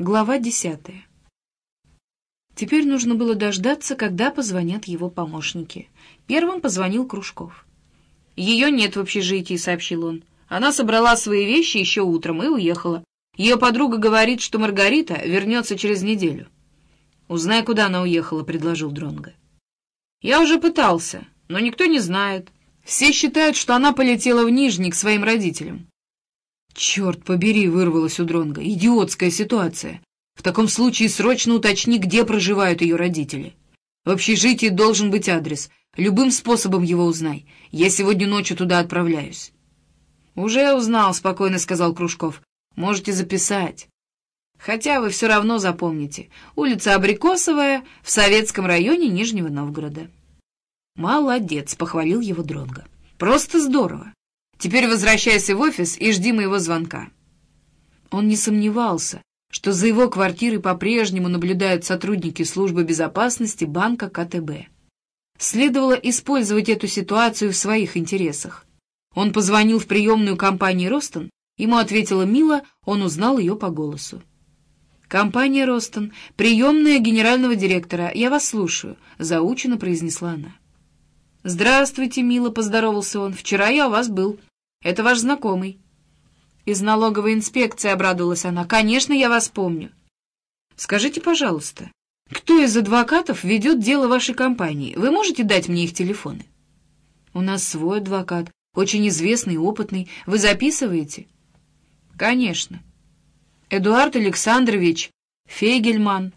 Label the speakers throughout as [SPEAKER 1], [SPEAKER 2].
[SPEAKER 1] Глава десятая. Теперь нужно было дождаться, когда позвонят его помощники. Первым позвонил Кружков. «Ее нет в общежитии», — сообщил он. «Она собрала свои вещи еще утром и уехала. Ее подруга говорит, что Маргарита вернется через неделю». «Узнай, куда она уехала», — предложил Дронго. «Я уже пытался, но никто не знает. Все считают, что она полетела в Нижний к своим родителям. «Черт побери!» — вырвалась у Дронга. «Идиотская ситуация. В таком случае срочно уточни, где проживают ее родители. В общежитии должен быть адрес. Любым способом его узнай. Я сегодня ночью туда отправляюсь». «Уже узнал», — спокойно сказал Кружков. «Можете записать. Хотя вы все равно запомните. Улица Абрикосовая в Советском районе Нижнего Новгорода». «Молодец», — похвалил его Дронга. «Просто здорово. Теперь возвращайся в офис и жди моего звонка». Он не сомневался, что за его квартирой по-прежнему наблюдают сотрудники службы безопасности банка КТБ. Следовало использовать эту ситуацию в своих интересах. Он позвонил в приемную компании «Ростон», ему ответила Мила, он узнал ее по голосу. «Компания «Ростон», приемная генерального директора, я вас слушаю», — заучено произнесла она. «Здравствуйте, мило», — поздоровался он. «Вчера я у вас был. Это ваш знакомый». «Из налоговой инспекции», — обрадовалась она. «Конечно, я вас помню». «Скажите, пожалуйста, кто из адвокатов ведет дело вашей компании? Вы можете дать мне их телефоны?» «У нас свой адвокат, очень известный и опытный. Вы записываете?» «Конечно». «Эдуард Александрович Фейгельман.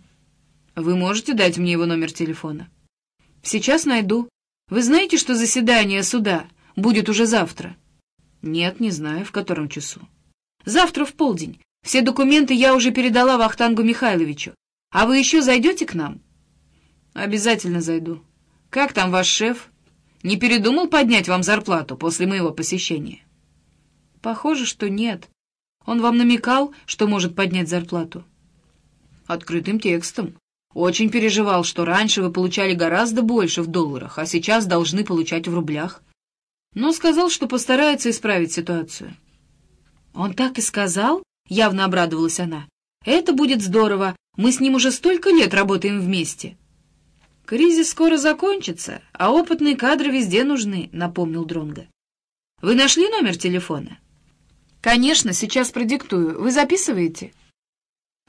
[SPEAKER 1] Вы можете дать мне его номер телефона?» «Сейчас найду. Вы знаете, что заседание суда будет уже завтра? Нет, не знаю, в котором часу. Завтра в полдень. Все документы я уже передала Вахтангу Михайловичу. А вы еще зайдете к нам? Обязательно зайду. Как там ваш шеф? Не передумал поднять вам зарплату после моего посещения? Похоже, что нет. Он вам намекал, что может поднять зарплату? Открытым текстом. Очень переживал, что раньше вы получали гораздо больше в долларах, а сейчас должны получать в рублях. Но сказал, что постарается исправить ситуацию. Он так и сказал? Явно обрадовалась она. Это будет здорово. Мы с ним уже столько лет работаем вместе. Кризис скоро закончится, а опытные кадры везде нужны, напомнил Дронга. Вы нашли номер телефона? Конечно, сейчас продиктую. Вы записываете?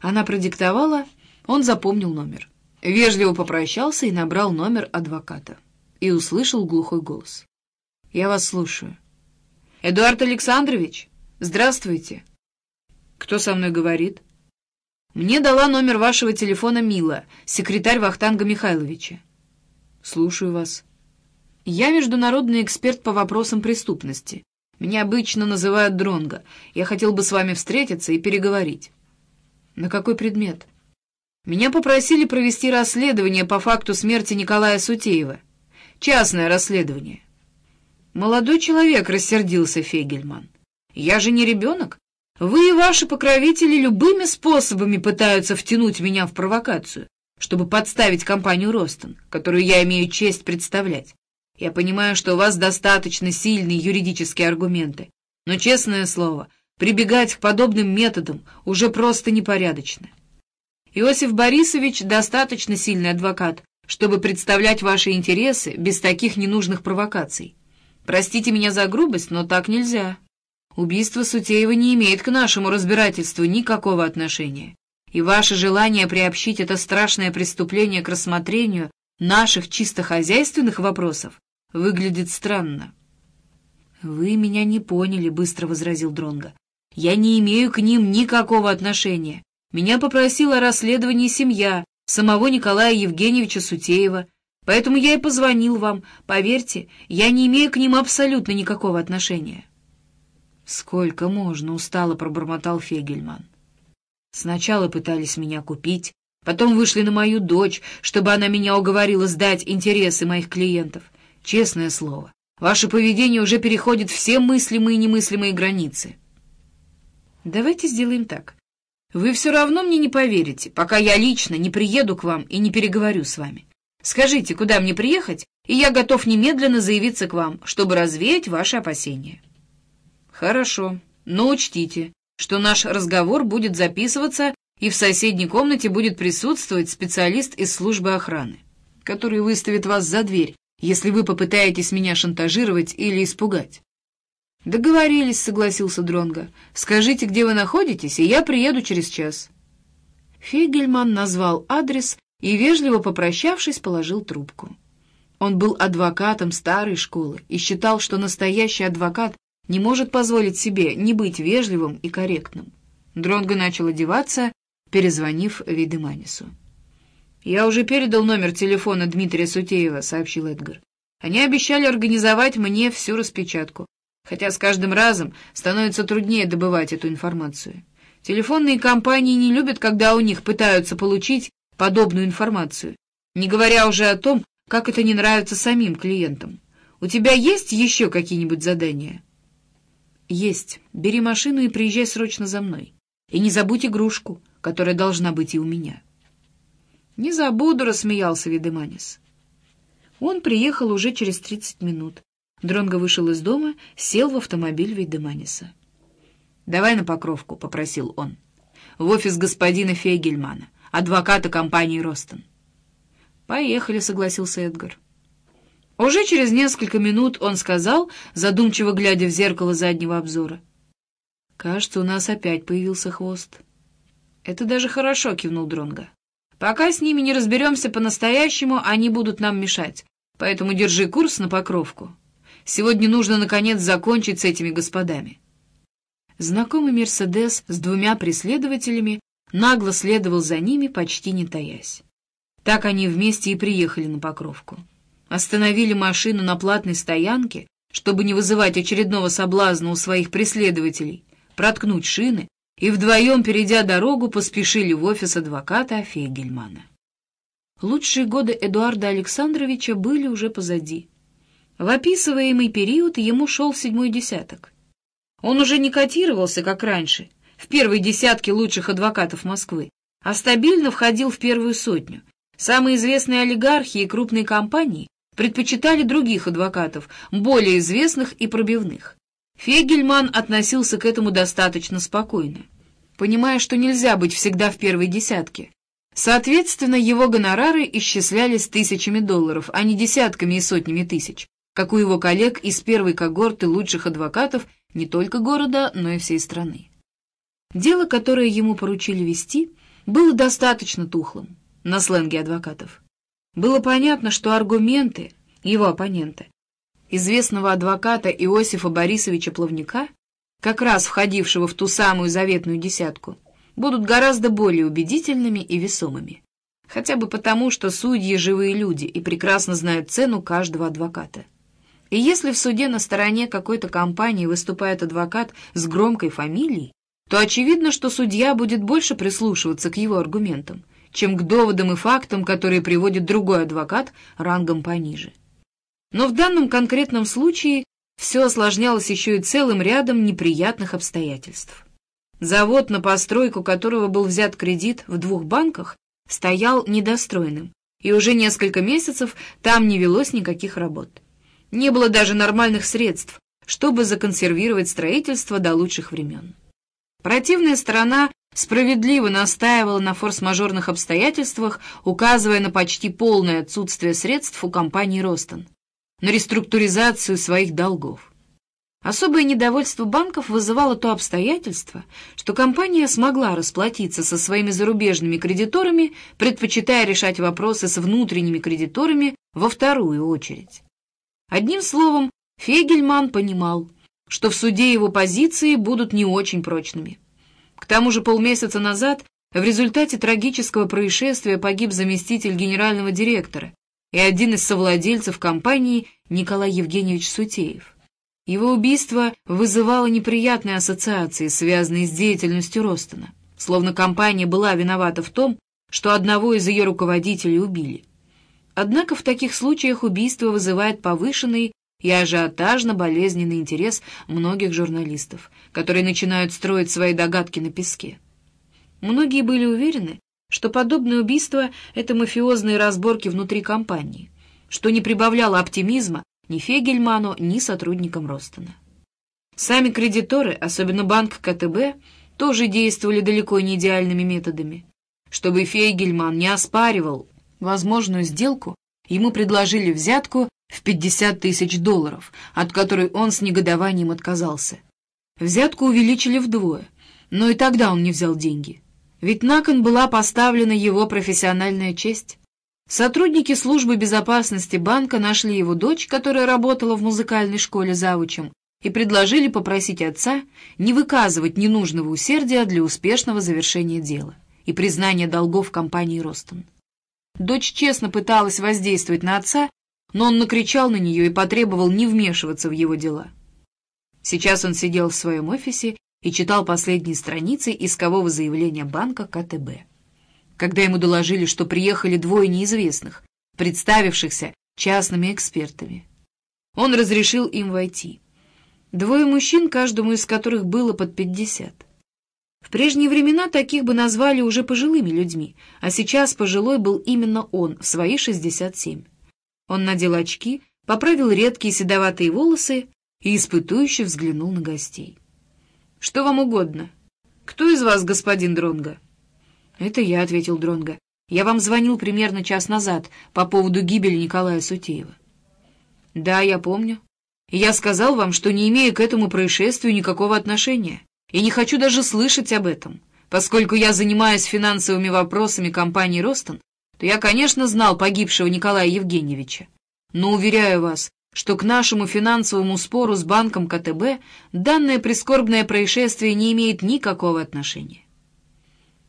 [SPEAKER 1] Она продиктовала он запомнил номер. Вежливо попрощался и набрал номер адвоката. И услышал глухой голос. «Я вас слушаю». «Эдуард Александрович, здравствуйте». «Кто со мной говорит?» «Мне дала номер вашего телефона Мила, секретарь Вахтанга Михайловича». «Слушаю вас». «Я международный эксперт по вопросам преступности. Меня обычно называют Дронго. Я хотел бы с вами встретиться и переговорить». «На какой предмет?» Меня попросили провести расследование по факту смерти Николая Сутеева. Частное расследование. Молодой человек, рассердился Фегельман. Я же не ребенок. Вы и ваши покровители любыми способами пытаются втянуть меня в провокацию, чтобы подставить компанию «Ростон», которую я имею честь представлять. Я понимаю, что у вас достаточно сильные юридические аргументы, но, честное слово, прибегать к подобным методам уже просто непорядочно. Иосиф Борисович достаточно сильный адвокат, чтобы представлять ваши интересы без таких ненужных провокаций. Простите меня за грубость, но так нельзя. Убийство Сутеева не имеет к нашему разбирательству никакого отношения. И ваше желание приобщить это страшное преступление к рассмотрению наших чисто хозяйственных вопросов выглядит странно. «Вы меня не поняли», — быстро возразил Дронга. «Я не имею к ним никакого отношения. Меня попросила о расследовании семья самого Николая Евгеньевича Сутеева, поэтому я и позвонил вам. Поверьте, я не имею к ним абсолютно никакого отношения». «Сколько можно?» — устало пробормотал Фегельман. «Сначала пытались меня купить, потом вышли на мою дочь, чтобы она меня уговорила сдать интересы моих клиентов. Честное слово, ваше поведение уже переходит все мыслимые и немыслимые границы». «Давайте сделаем так. Вы все равно мне не поверите, пока я лично не приеду к вам и не переговорю с вами. Скажите, куда мне приехать, и я готов немедленно заявиться к вам, чтобы развеять ваши опасения. Хорошо, но учтите, что наш разговор будет записываться и в соседней комнате будет присутствовать специалист из службы охраны, который выставит вас за дверь, если вы попытаетесь меня шантажировать или испугать. «Договорились», — согласился Дронго. «Скажите, где вы находитесь, и я приеду через час». Фигельман назвал адрес и, вежливо попрощавшись, положил трубку. Он был адвокатом старой школы и считал, что настоящий адвокат не может позволить себе не быть вежливым и корректным. Дронго начал одеваться, перезвонив Видеманису. «Я уже передал номер телефона Дмитрия Сутеева», — сообщил Эдгар. «Они обещали организовать мне всю распечатку, хотя с каждым разом становится труднее добывать эту информацию. Телефонные компании не любят, когда у них пытаются получить подобную информацию, не говоря уже о том, как это не нравится самим клиентам. У тебя есть еще какие-нибудь задания?» «Есть. Бери машину и приезжай срочно за мной. И не забудь игрушку, которая должна быть и у меня». «Не забуду», — рассмеялся Видеманис. Он приехал уже через тридцать минут. Дронго вышел из дома, сел в автомобиль Видеманиса. «Давай на Покровку», — попросил он. «В офис господина Фейгельмана, адвоката компании «Ростон». «Поехали», — согласился Эдгар. Уже через несколько минут он сказал, задумчиво глядя в зеркало заднего обзора. «Кажется, у нас опять появился хвост». «Это даже хорошо», — кивнул Дронго. Пока с ними не разберемся по-настоящему, они будут нам мешать. Поэтому держи курс на покровку. Сегодня нужно, наконец, закончить с этими господами». Знакомый «Мерседес» с двумя преследователями нагло следовал за ними, почти не таясь. Так они вместе и приехали на Покровку. Остановили машину на платной стоянке, чтобы не вызывать очередного соблазна у своих преследователей, проткнуть шины и вдвоем, перейдя дорогу, поспешили в офис адвоката Фейгельмана. Лучшие годы Эдуарда Александровича были уже позади. В описываемый период ему шел седьмой десяток. Он уже не котировался, как раньше, в первой десятке лучших адвокатов Москвы, а стабильно входил в первую сотню. Самые известные олигархи и крупные компании предпочитали других адвокатов, более известных и пробивных. Фегельман относился к этому достаточно спокойно, понимая, что нельзя быть всегда в первой десятке. Соответственно, его гонорары исчислялись тысячами долларов, а не десятками и сотнями тысяч, как у его коллег из первой когорты лучших адвокатов не только города, но и всей страны. Дело, которое ему поручили вести, было достаточно тухлым, на сленге адвокатов. Было понятно, что аргументы его оппонента известного адвоката Иосифа Борисовича Плавника, как раз входившего в ту самую заветную десятку, будут гораздо более убедительными и весомыми. Хотя бы потому, что судьи — живые люди и прекрасно знают цену каждого адвоката. И если в суде на стороне какой-то компании выступает адвокат с громкой фамилией, то очевидно, что судья будет больше прислушиваться к его аргументам, чем к доводам и фактам, которые приводит другой адвокат рангом пониже. Но в данном конкретном случае все осложнялось еще и целым рядом неприятных обстоятельств. Завод, на постройку которого был взят кредит в двух банках, стоял недостроенным, и уже несколько месяцев там не велось никаких работ. Не было даже нормальных средств, чтобы законсервировать строительство до лучших времен. Противная сторона справедливо настаивала на форс-мажорных обстоятельствах, указывая на почти полное отсутствие средств у компании «Ростон» на реструктуризацию своих долгов. Особое недовольство банков вызывало то обстоятельство, что компания смогла расплатиться со своими зарубежными кредиторами, предпочитая решать вопросы с внутренними кредиторами во вторую очередь. Одним словом, Фегельман понимал, что в суде его позиции будут не очень прочными. К тому же полмесяца назад в результате трагического происшествия погиб заместитель генерального директора, и один из совладельцев компании Николай Евгеньевич Сутеев. Его убийство вызывало неприятные ассоциации, связанные с деятельностью Ростона, словно компания была виновата в том, что одного из ее руководителей убили. Однако в таких случаях убийство вызывает повышенный и ажиотажно-болезненный интерес многих журналистов, которые начинают строить свои догадки на песке. Многие были уверены, что подобное убийство — это мафиозные разборки внутри компании, что не прибавляло оптимизма ни Фегельману, ни сотрудникам Ростона. Сами кредиторы, особенно банк КТБ, тоже действовали далеко не идеальными методами. Чтобы Фейгельман не оспаривал возможную сделку, ему предложили взятку в 50 тысяч долларов, от которой он с негодованием отказался. Взятку увеличили вдвое, но и тогда он не взял деньги. Ведь на кон была поставлена его профессиональная честь. Сотрудники службы безопасности банка нашли его дочь, которая работала в музыкальной школе завучем, и предложили попросить отца не выказывать ненужного усердия для успешного завершения дела и признания долгов компании «Ростон». Дочь честно пыталась воздействовать на отца, но он накричал на нее и потребовал не вмешиваться в его дела. Сейчас он сидел в своем офисе и читал последние страницы искового заявления банка КТБ. Когда ему доложили, что приехали двое неизвестных, представившихся частными экспертами, он разрешил им войти. Двое мужчин, каждому из которых было под пятьдесят. В прежние времена таких бы назвали уже пожилыми людьми, а сейчас пожилой был именно он в свои шестьдесят семь. Он надел очки, поправил редкие седоватые волосы и испытующе взглянул на гостей. «Что вам угодно? Кто из вас господин Дронга? «Это я», — ответил Дронга. «Я вам звонил примерно час назад по поводу гибели Николая Сутеева». «Да, я помню. Я сказал вам, что не имею к этому происшествию никакого отношения, и не хочу даже слышать об этом. Поскольку я занимаюсь финансовыми вопросами компании «Ростон», то я, конечно, знал погибшего Николая Евгеньевича. Но уверяю вас, что к нашему финансовому спору с банком КТБ данное прискорбное происшествие не имеет никакого отношения.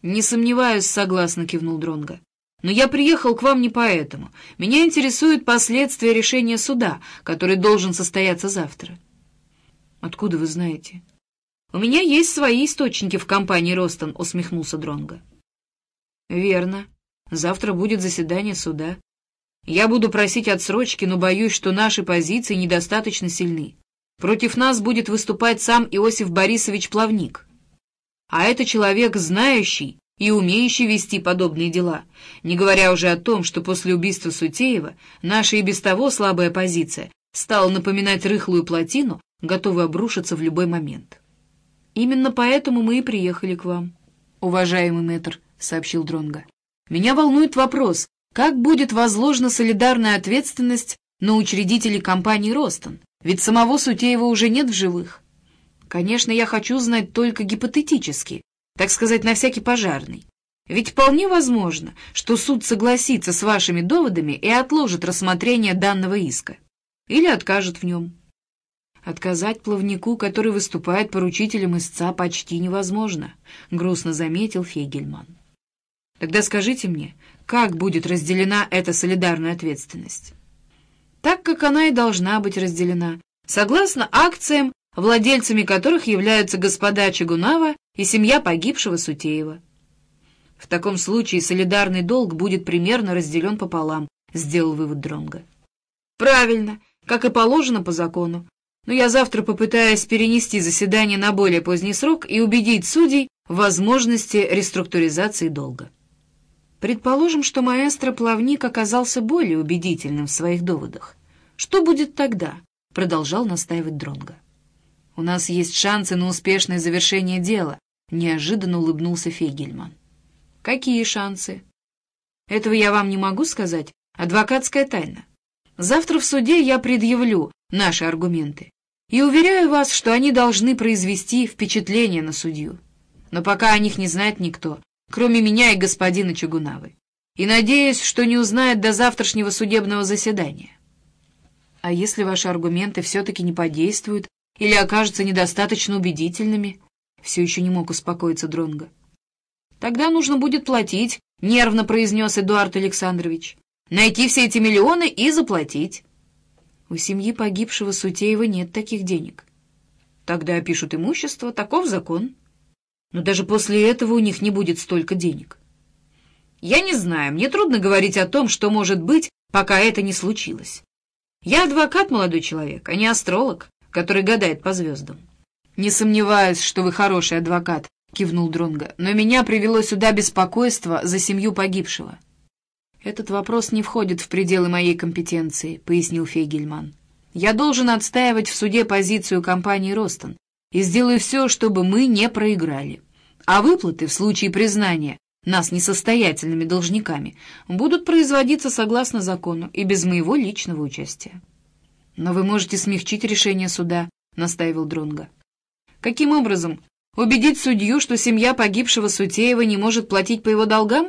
[SPEAKER 1] «Не сомневаюсь», — согласно кивнул Дронга. «Но я приехал к вам не поэтому. Меня интересуют последствия решения суда, который должен состояться завтра». «Откуда вы знаете?» «У меня есть свои источники в компании «Ростон», — усмехнулся Дронга. «Верно. Завтра будет заседание суда. Я буду просить отсрочки, но боюсь, что наши позиции недостаточно сильны. Против нас будет выступать сам Иосиф Борисович Плавник. А это человек знающий и умеющий вести подобные дела, не говоря уже о том, что после убийства Сутеева наша и без того слабая позиция стала напоминать рыхлую плотину, готовую обрушиться в любой момент. Именно поэтому мы и приехали к вам, уважаемый мэтр, — сообщил Дронга. Меня волнует вопрос, как будет возложена солидарная ответственность на учредителей компании «Ростон», ведь самого Сутеева уже нет в живых. Конечно, я хочу знать только гипотетически, так сказать, на всякий пожарный. Ведь вполне возможно, что суд согласится с вашими доводами и отложит рассмотрение данного иска. Или откажет в нем. Отказать плавнику, который выступает поручителем истца, почти невозможно, грустно заметил Фегельман. Тогда скажите мне, как будет разделена эта солидарная ответственность? Так, как она и должна быть разделена, согласно акциям, владельцами которых являются господа Чагунава и семья погибшего Сутеева. В таком случае солидарный долг будет примерно разделен пополам, сделал вывод Дронга. Правильно, как и положено по закону. Но я завтра попытаюсь перенести заседание на более поздний срок и убедить судей в возможности реструктуризации долга. Предположим, что маэстро Плавник оказался более убедительным в своих доводах. Что будет тогда? Продолжал настаивать Дронга. У нас есть шансы на успешное завершение дела, неожиданно улыбнулся Фейгельман. Какие шансы? Этого я вам не могу сказать. Адвокатская тайна. Завтра в суде я предъявлю наши аргументы. И уверяю вас, что они должны произвести впечатление на судью. Но пока о них не знает никто, кроме меня и господина Чугунавы. И надеюсь, что не узнает до завтрашнего судебного заседания. А если ваши аргументы все-таки не подействуют или окажутся недостаточно убедительными, все еще не мог успокоиться Дронго. Тогда нужно будет платить, нервно произнес Эдуард Александрович. Найти все эти миллионы и заплатить. У семьи погибшего Сутеева нет таких денег. Тогда опишут имущество, таков закон. Но даже после этого у них не будет столько денег. Я не знаю, мне трудно говорить о том, что может быть, пока это не случилось. Я адвокат, молодой человек, а не астролог, который гадает по звездам. «Не сомневаюсь, что вы хороший адвокат», — кивнул Дронга, «но меня привело сюда беспокойство за семью погибшего». «Этот вопрос не входит в пределы моей компетенции», — пояснил Фейгельман. «Я должен отстаивать в суде позицию компании «Ростон» и сделаю все, чтобы мы не проиграли. а выплаты в случае признания нас несостоятельными должниками будут производиться согласно закону и без моего личного участия. Но вы можете смягчить решение суда, настаивал Дронга. Каким образом? Убедить судью, что семья погибшего Сутеева не может платить по его долгам?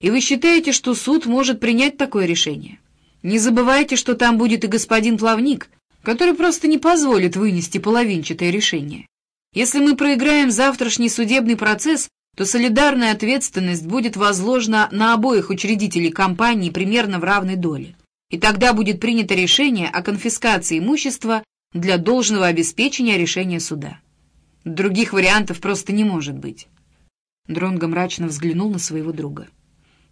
[SPEAKER 1] И вы считаете, что суд может принять такое решение? Не забывайте, что там будет и господин Плавник, который просто не позволит вынести половинчатое решение. Если мы проиграем завтрашний судебный процесс, то солидарная ответственность будет возложена на обоих учредителей компании примерно в равной доле. И тогда будет принято решение о конфискации имущества для должного обеспечения решения суда. Других вариантов просто не может быть. Дронго мрачно взглянул на своего друга.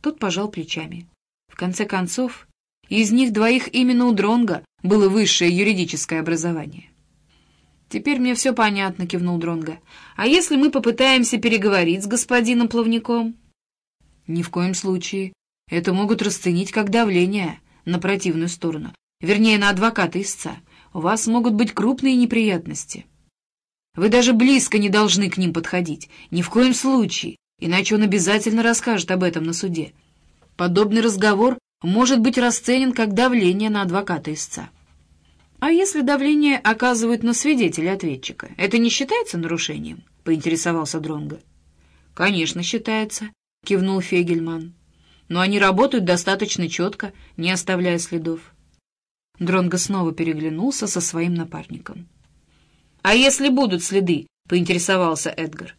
[SPEAKER 1] Тот пожал плечами. В конце концов, из них двоих именно у Дронга было высшее юридическое образование. «Теперь мне все понятно», — кивнул Дронга. «А если мы попытаемся переговорить с господином Плавником?» «Ни в коем случае. Это могут расценить как давление на противную сторону, вернее, на адвоката истца. У вас могут быть крупные неприятности. Вы даже близко не должны к ним подходить, ни в коем случае, иначе он обязательно расскажет об этом на суде. Подобный разговор может быть расценен как давление на адвоката истца. «А если давление оказывают на свидетеля ответчика, это не считается нарушением?» — поинтересовался Дронго. «Конечно, считается», — кивнул Фегельман. «Но они работают достаточно четко, не оставляя следов». Дронго снова переглянулся со своим напарником. «А если будут следы?» — поинтересовался Эдгар.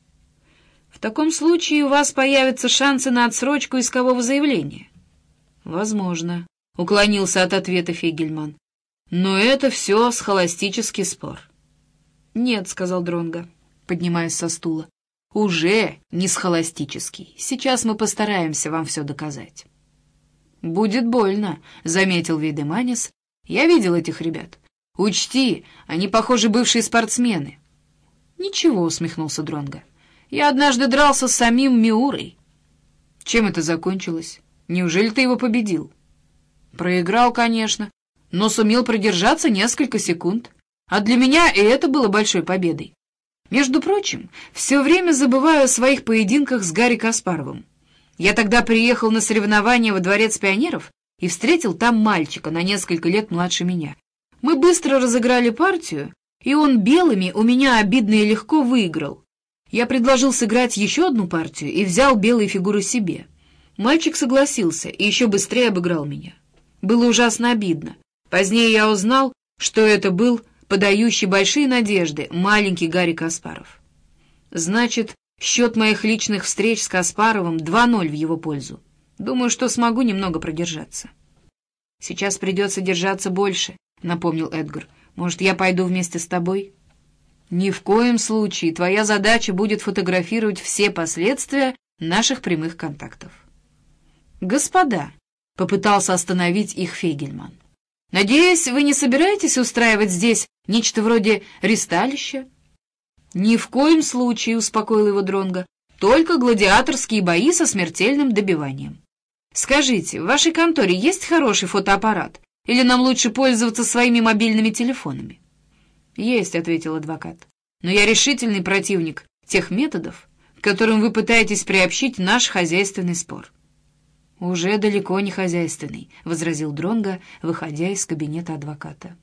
[SPEAKER 1] «В таком случае у вас появятся шансы на отсрочку искового заявления». «Возможно», — уклонился от ответа Фегельман. Но это все схоластический спор. Нет, сказал Дронга, поднимаясь со стула. Уже не схоластический. Сейчас мы постараемся вам все доказать. Будет больно, заметил Вейдеманис. Я видел этих ребят. Учти, они, похоже, бывшие спортсмены. Ничего, усмехнулся Дронга. Я однажды дрался с самим Миурой. Чем это закончилось? Неужели ты его победил? Проиграл, конечно, но сумел продержаться несколько секунд. А для меня и это было большой победой. Между прочим, все время забываю о своих поединках с Гарри Каспаровым. Я тогда приехал на соревнования во Дворец пионеров и встретил там мальчика на несколько лет младше меня. Мы быстро разыграли партию, и он белыми у меня обидно и легко выиграл. Я предложил сыграть еще одну партию и взял белые фигуры себе. Мальчик согласился и еще быстрее обыграл меня. Было ужасно обидно. Позднее я узнал, что это был подающий большие надежды маленький Гарри Каспаров. Значит, счет моих личных встреч с Каспаровым 2-0 в его пользу. Думаю, что смогу немного продержаться. Сейчас придется держаться больше, напомнил Эдгар. Может, я пойду вместе с тобой? Ни в коем случае. Твоя задача будет фотографировать все последствия наших прямых контактов. Господа, попытался остановить их Фейгельман. Надеюсь, вы не собираетесь устраивать здесь нечто вроде ристалища? Ни в коем случае, успокоил его Дронга, только гладиаторские бои со смертельным добиванием. Скажите, в вашей конторе есть хороший фотоаппарат? Или нам лучше пользоваться своими мобильными телефонами? Есть, ответил адвокат. Но я решительный противник тех методов, к которым вы пытаетесь приобщить наш хозяйственный спор. «Уже далеко не хозяйственный», — возразил Дронга, выходя из кабинета адвоката.